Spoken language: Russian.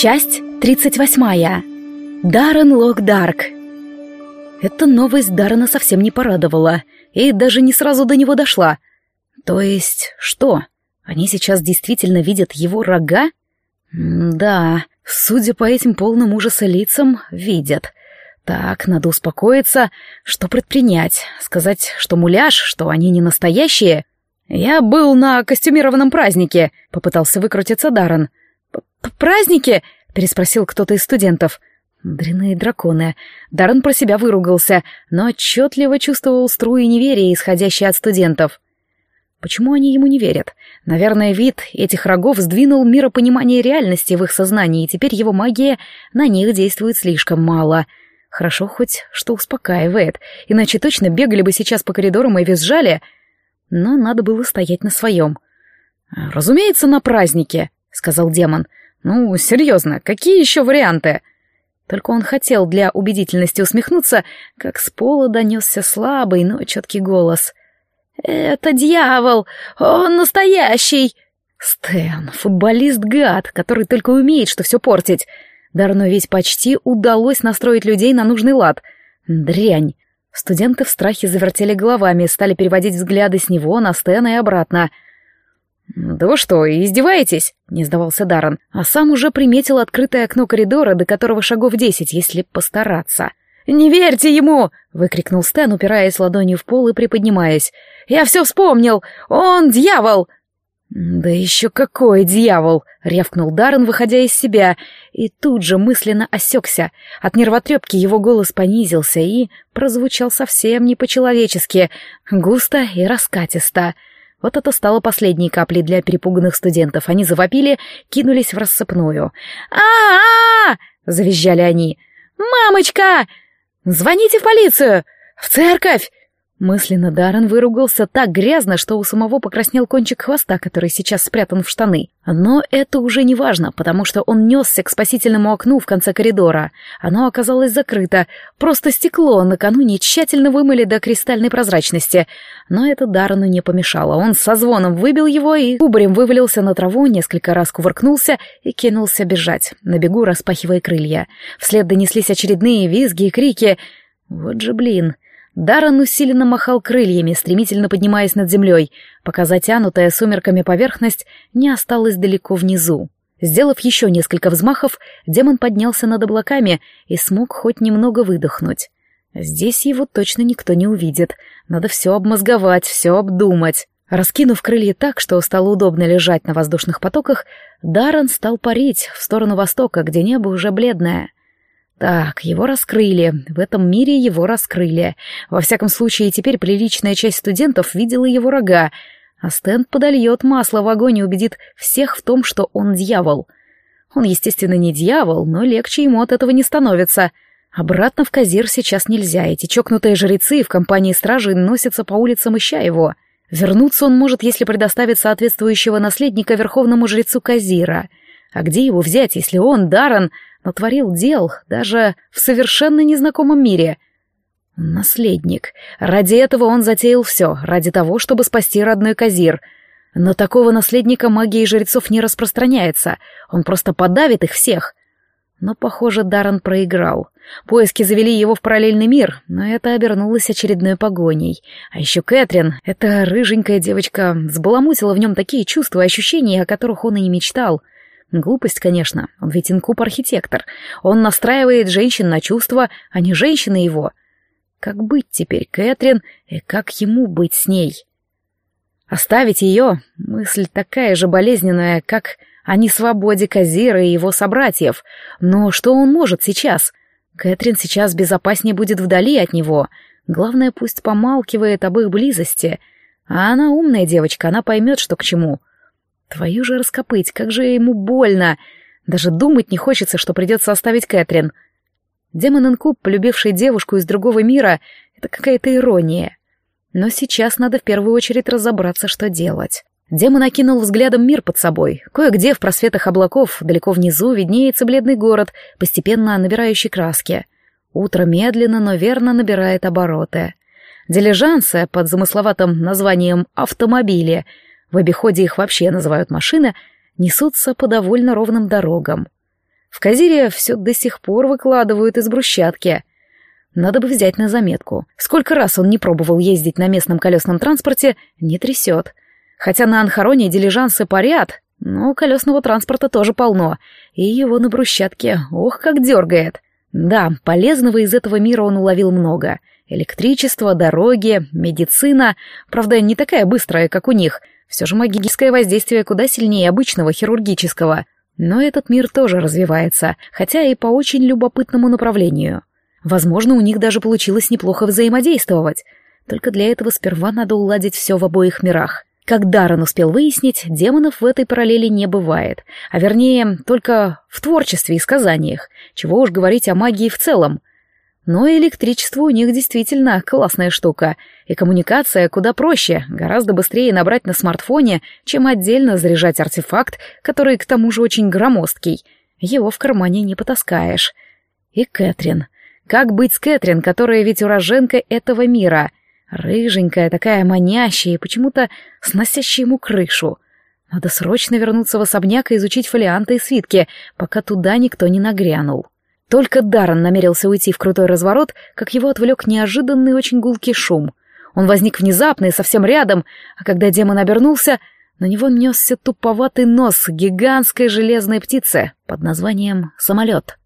Часть 38. Даррен Локдарк. Эта новость Даррена совсем не порадовала, и даже не сразу до него дошла. То есть, что? Они сейчас действительно видят его рога? М да, судя по этим полным ужаса лицам, видят. Так, надо успокоиться. Что предпринять? Сказать, что муляж, что они не настоящие? Я был на костюмированном празднике, попытался выкрутиться Даррен. «Праздники?» — переспросил кто-то из студентов. Дряные драконы. Даррен про себя выругался, но отчетливо чувствовал струи неверия, исходящие от студентов. Почему они ему не верят? Наверное, вид этих рогов сдвинул миропонимание реальности в их сознании, и теперь его магия на них действует слишком мало. Хорошо хоть, что успокаивает, иначе точно бегали бы сейчас по коридорам и визжали. Но надо было стоять на своем. «Разумеется, на празднике», — сказал демон. «Ну, серьезно, какие еще варианты?» Только он хотел для убедительности усмехнуться, как с пола донесся слабый, но четкий голос. «Это дьявол! Он настоящий!» Стэн, футболист-гад, который только умеет, что все портить. Дарну ведь почти удалось настроить людей на нужный лад. Дрянь. Студенты в страхе завертели головами, стали переводить взгляды с него на Стэна и обратно — «Да вы что, издеваетесь?» — не сдавался Даррен, а сам уже приметил открытое окно коридора, до которого шагов десять, если постараться. «Не верьте ему!» — выкрикнул Стэн, упираясь ладонью в пол и приподнимаясь. «Я все вспомнил! Он дьявол!» «Да еще какой дьявол!» — рявкнул Даррен, выходя из себя, и тут же мысленно осекся. От нервотрепки его голос понизился и прозвучал совсем не по-человечески, густо и раскатисто — вот это стало последней каплей для перепуганных студентов. Они завопили, кинулись в рассыпную. а а, завизжали они. «Мамочка! Звоните в полицию! В церковь! Мысленно Даррен выругался так грязно, что у самого покраснел кончик хвоста, который сейчас спрятан в штаны. Но это уже не важно, потому что он несся к спасительному окну в конце коридора. Оно оказалось закрыто, просто стекло накануне тщательно вымыли до кристальной прозрачности. Но это Даррену не помешало. Он со звоном выбил его и кубарем вывалился на траву, несколько раз кувыркнулся и кинулся бежать, на бегу распахивая крылья. Вслед донеслись очередные визги и крики. «Вот же блин!» Даррен усиленно махал крыльями, стремительно поднимаясь над землей, пока затянутая сумерками поверхность не осталась далеко внизу. Сделав еще несколько взмахов, демон поднялся над облаками и смог хоть немного выдохнуть. Здесь его точно никто не увидит. Надо все обмозговать, все обдумать. Раскинув крылья так, что стало удобно лежать на воздушных потоках, Даррен стал парить в сторону востока, где небо уже бледное — так, его раскрыли. В этом мире его раскрыли. Во всяком случае, теперь приличная часть студентов видела его рога, а Стэн подольет масло в огонь и убедит всех в том, что он дьявол. Он, естественно, не дьявол, но легче ему от этого не становится. Обратно в Казир сейчас нельзя, эти чокнутые жрецы в компании стражи носятся по улицам, ища его. Вернуться он может, если предоставит соответствующего наследника верховному жрецу Казира. А где его взять, если он, Даран, натворил дел даже в совершенно незнакомом мире. Наследник. Ради этого он затеял все, ради того, чтобы спасти родной Казир. Но такого наследника магии жрецов не распространяется, он просто подавит их всех. Но, похоже, Даррен проиграл. Поиски завели его в параллельный мир, но это обернулось очередной погоней. А еще Кэтрин, эта рыженькая девочка, сбаламутила в нем такие чувства и ощущения, о которых он и не мечтал — Глупость, конечно, он ведь инкуб-архитектор. Он настраивает женщин на чувства, а не женщины его. Как быть теперь Кэтрин и как ему быть с ней? Оставить ее — мысль такая же болезненная, как о несвободе Казира и его собратьев. Но что он может сейчас? Кэтрин сейчас безопаснее будет вдали от него. Главное, пусть помалкивает об их близости. А она умная девочка, она поймет, что к чему — Твою же раскопыть, как же ему больно! Даже думать не хочется, что придется оставить Кэтрин. Демон Инкуб, полюбивший девушку из другого мира, это какая-то ирония. Но сейчас надо в первую очередь разобраться, что делать. Демон окинул взглядом мир под собой. Кое-где в просветах облаков, далеко внизу, виднеется бледный город, постепенно набирающий краски. Утро медленно, но верно набирает обороты. Дилижансы под замысловатым названием «автомобили» в обиходе их вообще называют машины, несутся по довольно ровным дорогам. В Казире все до сих пор выкладывают из брусчатки. Надо бы взять на заметку. Сколько раз он не пробовал ездить на местном колесном транспорте, не трясет. Хотя на Анхароне дилижансы парят, но колесного транспорта тоже полно, и его на брусчатке, ох, как дергает. Да, полезного из этого мира он уловил много. Электричество, дороги, медицина, правда, не такая быстрая, как у них. Все же магическое воздействие куда сильнее обычного хирургического. Но этот мир тоже развивается, хотя и по очень любопытному направлению. Возможно, у них даже получилось неплохо взаимодействовать. Только для этого сперва надо уладить все в обоих мирах. Как Даррен успел выяснить, демонов в этой параллели не бывает, а вернее, только в творчестве и сказаниях, чего уж говорить о магии в целом. Но электричество у них действительно классная штука, и коммуникация куда проще, гораздо быстрее набрать на смартфоне, чем отдельно заряжать артефакт, который к тому же очень громоздкий. Его в кармане не потаскаешь. И Кэтрин. Как быть с Кэтрин, которая ведь уроженка этого мира — Рыженькая, такая манящая и почему-то сносящая ему крышу. Надо срочно вернуться в особняк и изучить фолианты и свитки, пока туда никто не нагрянул. Только Даррен намерился уйти в крутой разворот, как его отвлек неожиданный очень гулкий шум. Он возник внезапно и совсем рядом, а когда демон обернулся, на него несся туповатый нос гигантской железной птицы под названием «самолет».